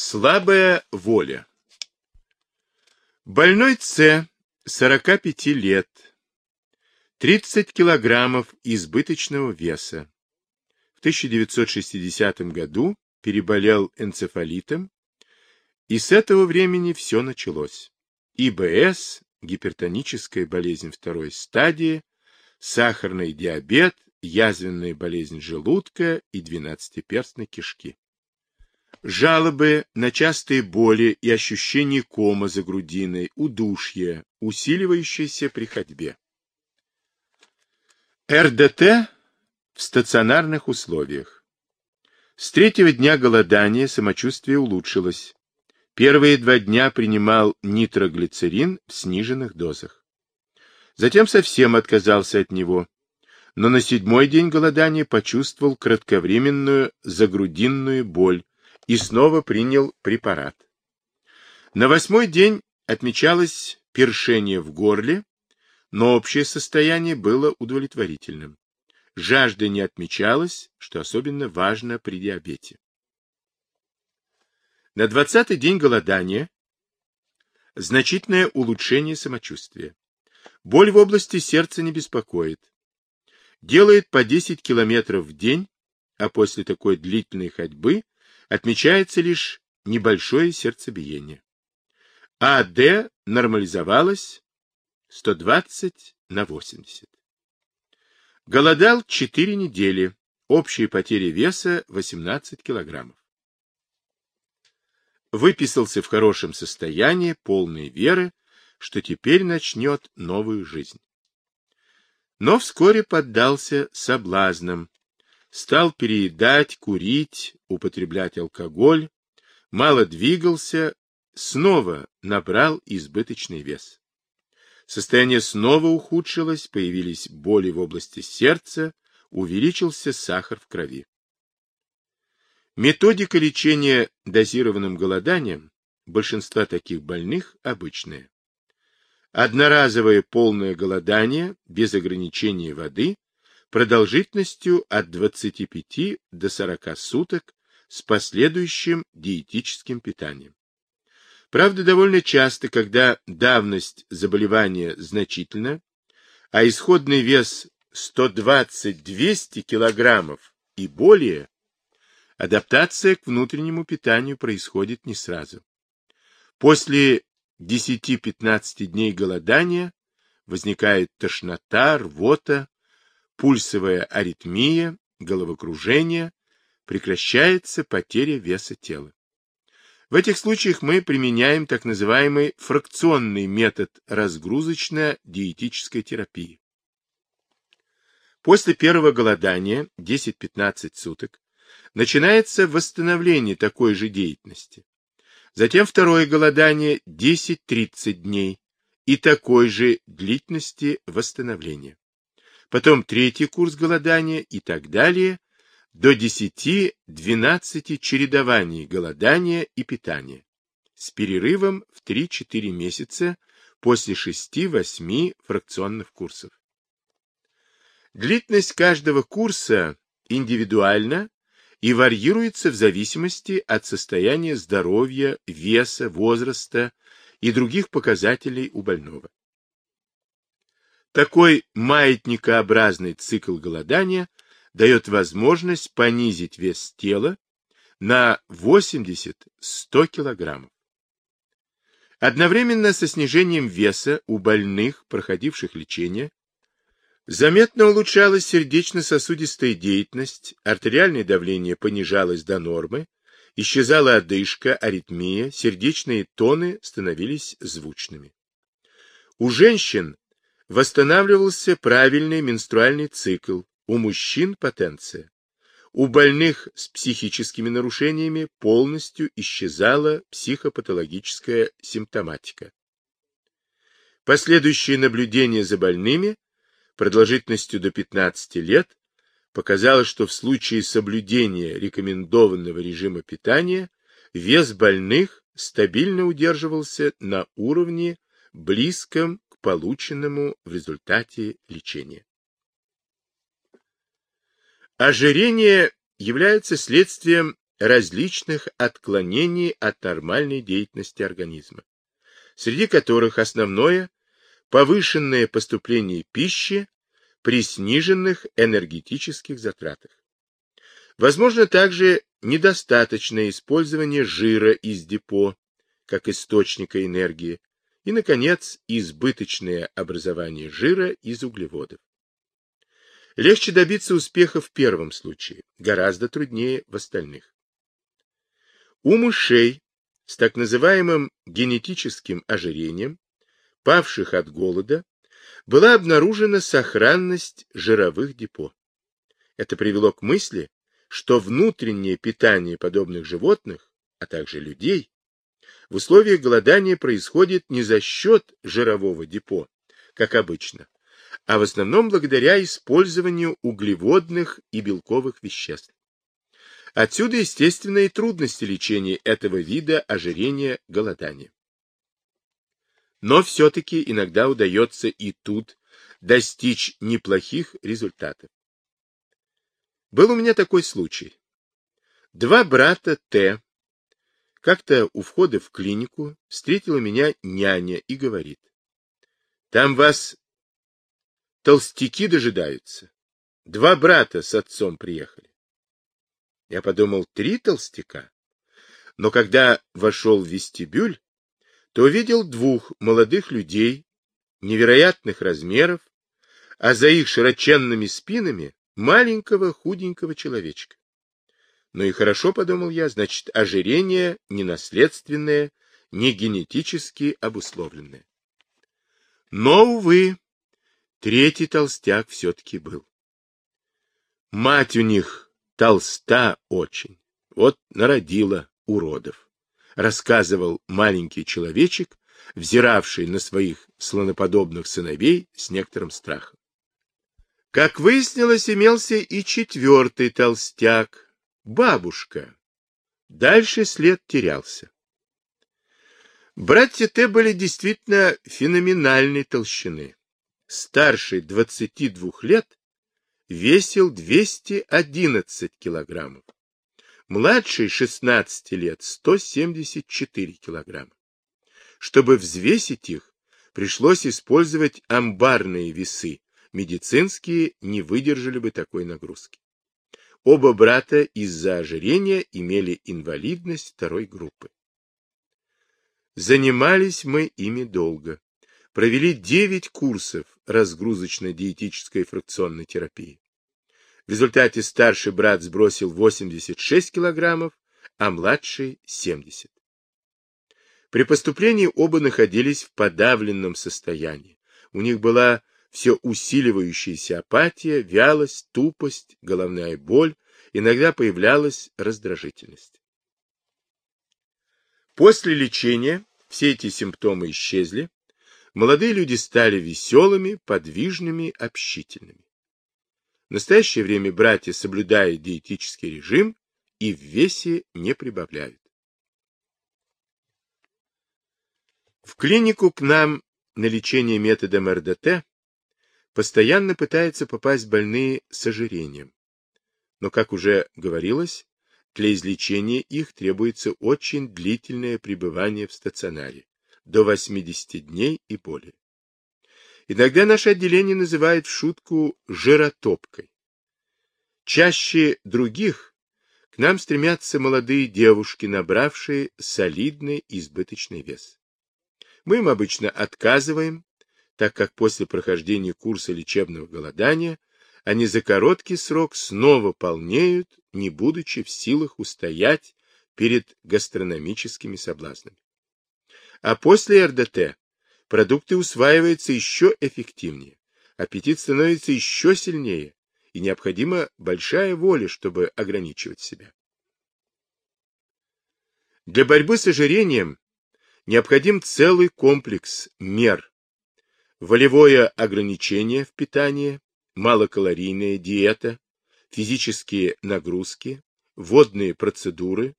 Слабая воля. Больной С, 45 лет, 30 килограммов избыточного веса. В 1960 году переболел энцефалитом, и с этого времени все началось. ИБС, гипертоническая болезнь второй стадии, сахарный диабет, язвенная болезнь желудка и двенадцатиперстной кишки. Жалобы на частые боли и ощущение кома за грудиной, удушье, усиливающееся при ходьбе. РДТ в стационарных условиях. С третьего дня голодания самочувствие улучшилось. Первые два дня принимал нитроглицерин в сниженных дозах. Затем совсем отказался от него, но на седьмой день голодания почувствовал кратковременную загрудинную боль, и снова принял препарат. На восьмой день отмечалось першение в горле, но общее состояние было удовлетворительным. Жажда не отмечалась, что особенно важно при диабете. На двадцатый день голодания значительное улучшение самочувствия. Боль в области сердца не беспокоит. Делает по 10 километров в день, а после такой длительной ходьбы Отмечается лишь небольшое сердцебиение. АД нормализовалось 120 на 80. Голодал 4 недели. Общая потеря веса 18 килограммов. Выписался в хорошем состоянии, полной веры, что теперь начнет новую жизнь. Но вскоре поддался соблазнам, стал переедать, курить, употреблять алкоголь, мало двигался, снова набрал избыточный вес. Состояние снова ухудшилось, появились боли в области сердца, увеличился сахар в крови. Методика лечения дозированным голоданием большинства таких больных обычная. Одноразовое полное голодание без ограничения воды продолжительностью от 25 до 40 суток с последующим диетическим питанием. Правда, довольно часто, когда давность заболевания значительна, а исходный вес 120-200 килограммов и более, адаптация к внутреннему питанию происходит не сразу. После 10-15 дней голодания возникает тошнота, рвота, пульсовая аритмия, головокружение, прекращается потеря веса тела. В этих случаях мы применяем так называемый фракционный метод разгрузочно-диетической терапии. После первого голодания 10-15 суток начинается восстановление такой же деятельности. Затем второе голодание 10-30 дней и такой же длительности восстановления потом третий курс голодания и так далее, до 10-12 чередований голодания и питания, с перерывом в 3-4 месяца после 6-8 фракционных курсов. Длительность каждого курса индивидуальна и варьируется в зависимости от состояния здоровья, веса, возраста и других показателей у больного. Такой маятникообразный цикл голодания дает возможность понизить вес тела на 80-100 килограммов. Одновременно со снижением веса у больных, проходивших лечение, заметно улучшалась сердечно-сосудистая деятельность, артериальное давление понижалось до нормы, исчезала одышка, аритмия, сердечные тоны становились звучными. У женщин восстанавливался правильный менструальный цикл, у мужчин потенция. У больных с психическими нарушениями полностью исчезала психопатологическая симптоматика. Последующее наблюдение за больными продолжительностью до 15 лет показало, что в случае соблюдения рекомендованного режима питания вес больных стабильно удерживался на уровне, близком полученному в результате лечения. Ожирение является следствием различных отклонений от нормальной деятельности организма, среди которых основное – повышенное поступление пищи при сниженных энергетических затратах. Возможно также недостаточное использование жира из депо как источника энергии и, наконец, избыточное образование жира из углеводов. Легче добиться успеха в первом случае, гораздо труднее в остальных. У мышей с так называемым генетическим ожирением, павших от голода, была обнаружена сохранность жировых депо. Это привело к мысли, что внутреннее питание подобных животных, а также людей, в условиях голодания происходит не за счет жирового депо, как обычно, а в основном благодаря использованию углеводных и белковых веществ. Отсюда, естественно, и трудности лечения этого вида ожирения голодания. Но все-таки иногда удается и тут достичь неплохих результатов. Был у меня такой случай. Два брата Т. Как-то у входа в клинику встретила меня няня и говорит. Там вас толстяки дожидаются. Два брата с отцом приехали. Я подумал, три толстяка. Но когда вошел в вестибюль, то увидел двух молодых людей невероятных размеров, а за их широченными спинами маленького худенького человечка. Ну и хорошо, подумал я, значит, ожирение не наследственное, не генетически обусловленное. Но, увы, Третий толстяк все-таки был. Мать у них толста очень. Вот народила уродов. Рассказывал маленький человечек, взиравший на своих слоноподобных сыновей с некоторым страхом. Как выяснилось, имелся и четвертый толстяк, бабушка. Дальше след терялся. Братья Т были действительно феноменальной толщины старший 22 лет, весил 211 килограммов, младший 16 лет 174 килограмма. Чтобы взвесить их, пришлось использовать амбарные весы, медицинские не выдержали бы такой нагрузки. Оба брата из-за ожирения имели инвалидность второй группы. Занимались мы ими долго провели 9 курсов разгрузочно-диетической фракционной терапии. В результате старший брат сбросил 86 килограммов, а младший – 70. При поступлении оба находились в подавленном состоянии. У них была все усиливающаяся апатия, вялость, тупость, головная боль, иногда появлялась раздражительность. После лечения все эти симптомы исчезли, молодые люди стали веселыми, подвижными, общительными. В настоящее время братья соблюдают диетический режим и в весе не прибавляют. В клинику к нам на лечение методом РДТ постоянно пытаются попасть больные с ожирением. Но, как уже говорилось, для излечения их требуется очень длительное пребывание в стационаре до 80 дней и более. Иногда наше отделение называют в шутку жиротопкой. Чаще других к нам стремятся молодые девушки, набравшие солидный избыточный вес. Мы им обычно отказываем, так как после прохождения курса лечебного голодания они за короткий срок снова полнеют, не будучи в силах устоять перед гастрономическими соблазнами. А после РДТ продукты усваиваются еще эффективнее, аппетит становится еще сильнее, и необходима большая воля, чтобы ограничивать себя. Для борьбы с ожирением необходим целый комплекс мер. Волевое ограничение в питании, малокалорийная диета, физические нагрузки, водные процедуры,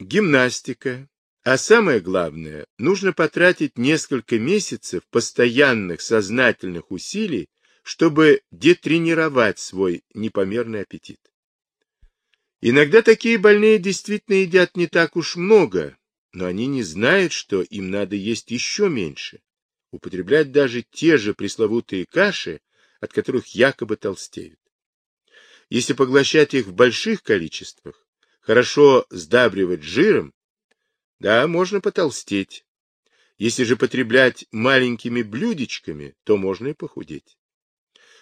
гимнастика, а самое главное, нужно потратить несколько месяцев постоянных сознательных усилий, чтобы детренировать свой непомерный аппетит. Иногда такие больные действительно едят не так уж много, но они не знают, что им надо есть еще меньше, употреблять даже те же пресловутые каши, от которых якобы толстеют. Если поглощать их в больших количествах, хорошо сдабривать жиром, да, можно потолстеть. Если же потреблять маленькими блюдечками, то можно и похудеть.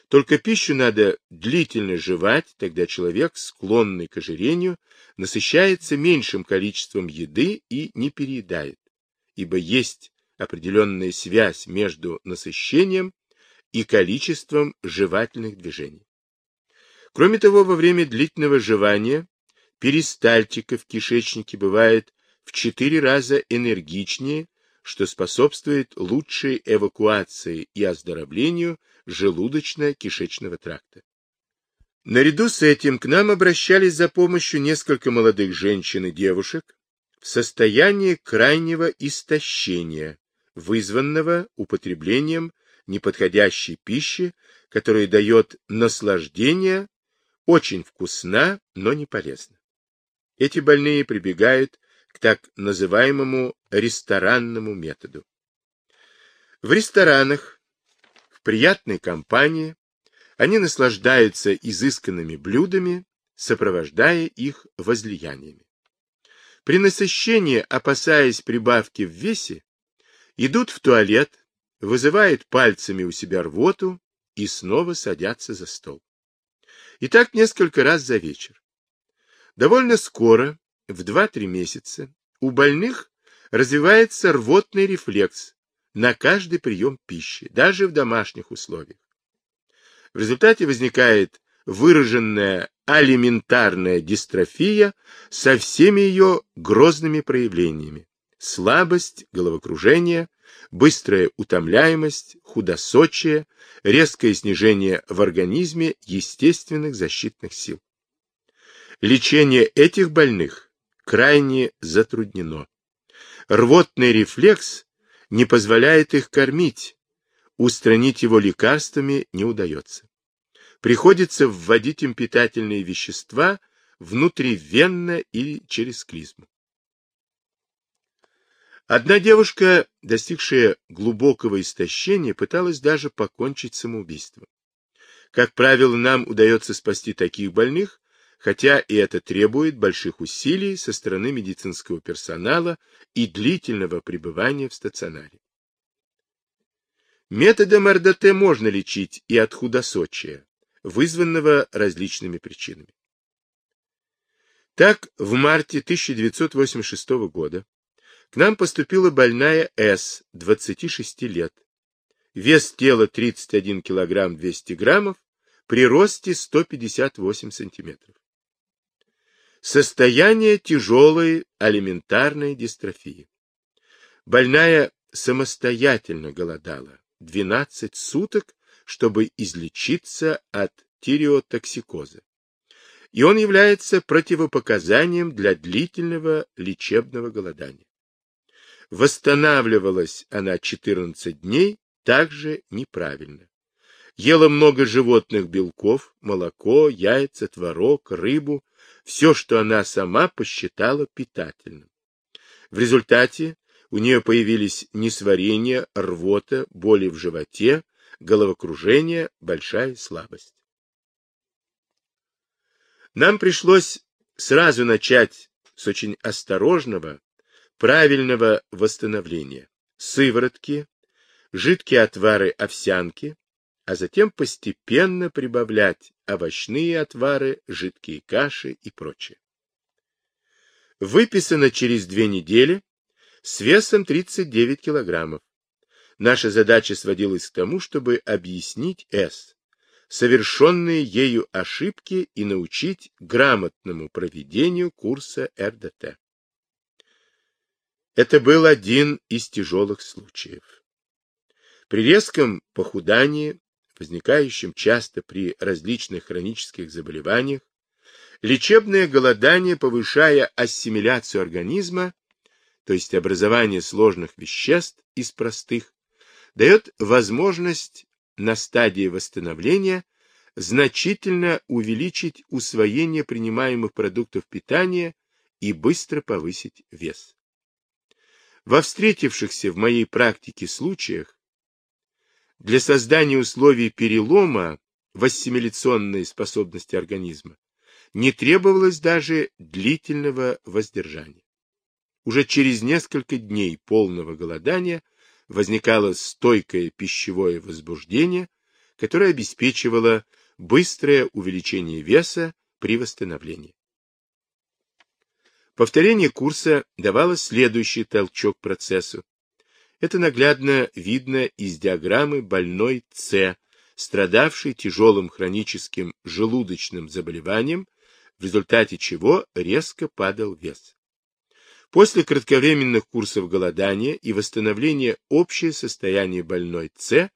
Только пищу надо длительно жевать, тогда человек, склонный к ожирению, насыщается меньшим количеством еды и не переедает, ибо есть определенная связь между насыщением и количеством жевательных движений. Кроме того, во время длительного жевания перистальтика в кишечнике бывает в четыре раза энергичнее, что способствует лучшей эвакуации и оздоровлению желудочно-кишечного тракта. Наряду с этим к нам обращались за помощью несколько молодых женщин и девушек в состоянии крайнего истощения, вызванного употреблением неподходящей пищи, которая дает наслаждение, очень вкусна, но не полезна. Эти больные прибегают к так называемому ресторанному методу. В ресторанах, в приятной компании, они наслаждаются изысканными блюдами, сопровождая их возлияниями. При насыщении, опасаясь прибавки в весе, идут в туалет, вызывают пальцами у себя рвоту и снова садятся за стол. И так несколько раз за вечер. Довольно скоро, в 2-3 месяца, у больных развивается рвотный рефлекс на каждый прием пищи, даже в домашних условиях. В результате возникает выраженная алиментарная дистрофия со всеми ее грозными проявлениями. Слабость, головокружение, быстрая утомляемость, худосочие, резкое снижение в организме естественных защитных сил. Лечение этих больных крайне затруднено. Рвотный рефлекс не позволяет их кормить, устранить его лекарствами не удается. Приходится вводить им питательные вещества внутривенно или через клизму. Одна девушка, достигшая глубокого истощения, пыталась даже покончить самоубийством. Как правило, нам удается спасти таких больных, хотя и это требует больших усилий со стороны медицинского персонала и длительного пребывания в стационаре. Методом РДТ можно лечить и от худосочия, вызванного различными причинами. Так, в марте 1986 года к нам поступила больная С, 26 лет. Вес тела 31 кг 200 граммов, при росте 158 сантиметров. Состояние тяжелой алиментарной дистрофии. Больная самостоятельно голодала 12 суток, чтобы излечиться от тиреотоксикоза. И он является противопоказанием для длительного лечебного голодания. Восстанавливалась она 14 дней также неправильно. Ела много животных белков, молоко, яйца, творог, рыбу, все, что она сама посчитала питательным. В результате у нее появились несварение, рвота, боли в животе, головокружение, большая слабость. Нам пришлось сразу начать с очень осторожного, правильного восстановления. Сыворотки, жидкие отвары овсянки, а затем постепенно прибавлять овощные отвары, жидкие каши и прочее. Выписано через две недели с весом 39 килограммов. Наша задача сводилась к тому, чтобы объяснить С, совершенные ею ошибки и научить грамотному проведению курса РДТ. Это был один из тяжелых случаев. При резком похудании, возникающем часто при различных хронических заболеваниях, лечебное голодание, повышая ассимиляцию организма, то есть образование сложных веществ из простых, дает возможность на стадии восстановления значительно увеличить усвоение принимаемых продуктов питания и быстро повысить вес. Во встретившихся в моей практике случаях для создания условий перелома в ассимиляционной способности организма не требовалось даже длительного воздержания. Уже через несколько дней полного голодания возникало стойкое пищевое возбуждение, которое обеспечивало быстрое увеличение веса при восстановлении. Повторение курса давало следующий толчок процессу. Это наглядно видно из диаграммы больной С, страдавшей тяжелым хроническим желудочным заболеванием, в результате чего резко падал вес. После кратковременных курсов голодания и восстановления общее состояние больной С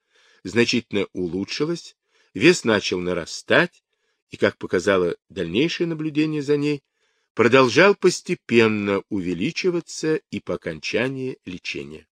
значительно улучшилось, вес начал нарастать, и, как показало дальнейшее наблюдение за ней, продолжал постепенно увеличиваться и по окончании лечения.